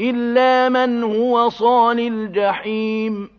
إِلَّا مَنْ هُوَ صَالِ الْجَحِيمِ.